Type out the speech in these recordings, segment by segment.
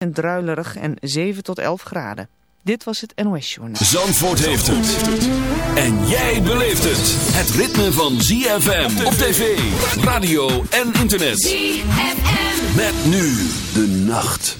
en druilerig en 7 tot 11 graden. Dit was het NOS Journaal. Zandvoort heeft het. En jij beleeft het. Het ritme van ZFM op tv, radio en internet. ZFM. Met nu de nacht.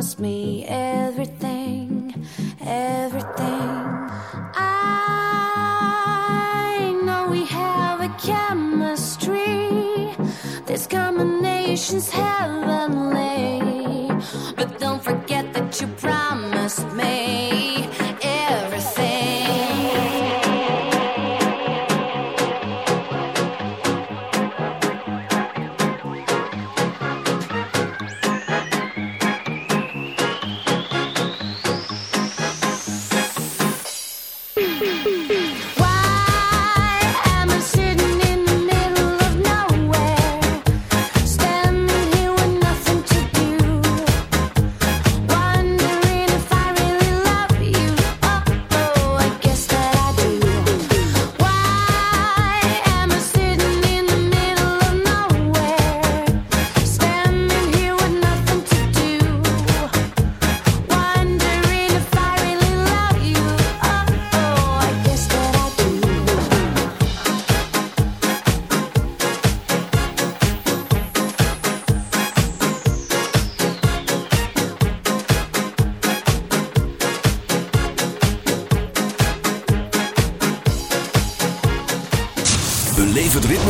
Promise me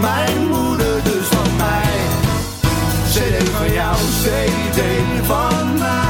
mijn moeder, dus van mij. CD van jou, CD van mij.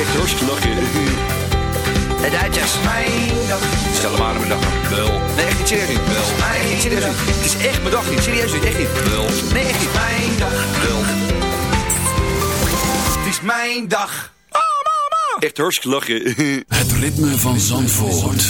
Echt hartstikke lachen. De Duitsers. Mijn dag. Stel hem aan mijn dag. Wel. Nee, echt niet serieus niet. Wel. Nee, echt niet serieus niet. Het is echt mijn dag niet. Serieus niet. Echt niet. Wel. Nee, echt niet. Mijn dag. Wel. Het is mijn dag. Echt hartstikke lachen. Het ritme van Zandvoort.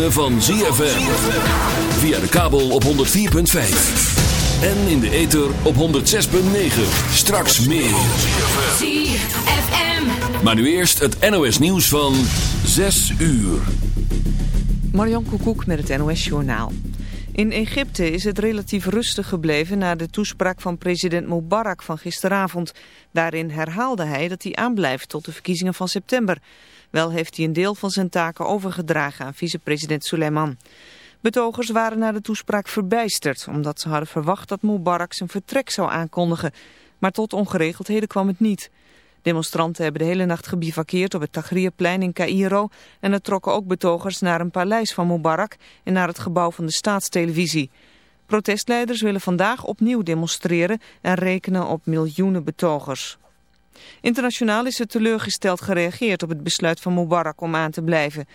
Ritme van ZFM. Via de kabel op 104.5. En in de ether op 106.9. Straks meer. ZFM. Maar nu eerst het NOS nieuws van 6 uur. Marion Koekoek met het NOS Journaal. In Egypte is het relatief rustig gebleven na de toespraak van president Mubarak van gisteravond. Daarin herhaalde hij dat hij aanblijft tot de verkiezingen van september. Wel heeft hij een deel van zijn taken overgedragen aan vicepresident Suleiman. Betogers waren na de toespraak verbijsterd, omdat ze hadden verwacht dat Mubarak zijn vertrek zou aankondigen. Maar tot ongeregeldheden kwam het niet. Demonstranten hebben de hele nacht gebivakkeerd op het Tahrirplein in Cairo en er trokken ook betogers naar een paleis van Mubarak en naar het gebouw van de staatstelevisie. Protestleiders willen vandaag opnieuw demonstreren en rekenen op miljoenen betogers. Internationaal is er teleurgesteld gereageerd op het besluit van Mubarak om aan te blijven.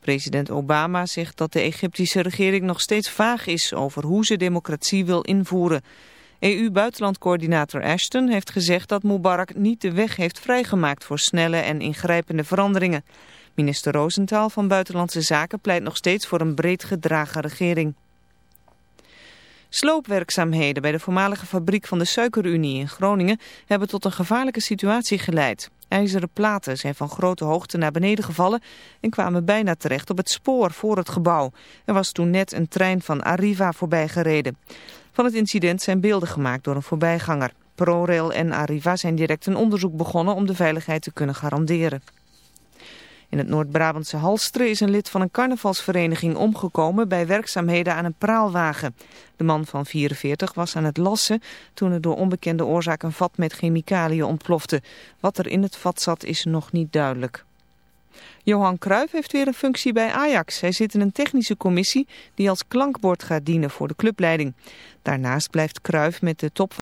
President Obama zegt dat de Egyptische regering nog steeds vaag is over hoe ze democratie wil invoeren. EU-buitenlandcoördinator Ashton heeft gezegd dat Mubarak niet de weg heeft vrijgemaakt voor snelle en ingrijpende veranderingen. Minister Rosenthal van Buitenlandse Zaken pleit nog steeds voor een breed gedragen regering. Sloopwerkzaamheden bij de voormalige fabriek van de Suikerunie in Groningen hebben tot een gevaarlijke situatie geleid. IJzeren platen zijn van grote hoogte naar beneden gevallen en kwamen bijna terecht op het spoor voor het gebouw. Er was toen net een trein van Arriva voorbij gereden. Van het incident zijn beelden gemaakt door een voorbijganger. ProRail en Arriva zijn direct een onderzoek begonnen om de veiligheid te kunnen garanderen. In het Noord-Brabantse Halsteren is een lid van een carnavalsvereniging omgekomen bij werkzaamheden aan een praalwagen. De man van 44 was aan het lassen toen er door onbekende oorzaak een vat met chemicaliën ontplofte. Wat er in het vat zat is nog niet duidelijk. Johan Cruijff heeft weer een functie bij Ajax. Hij zit in een technische commissie die als klankbord gaat dienen voor de clubleiding. Daarnaast blijft Cruijff met de top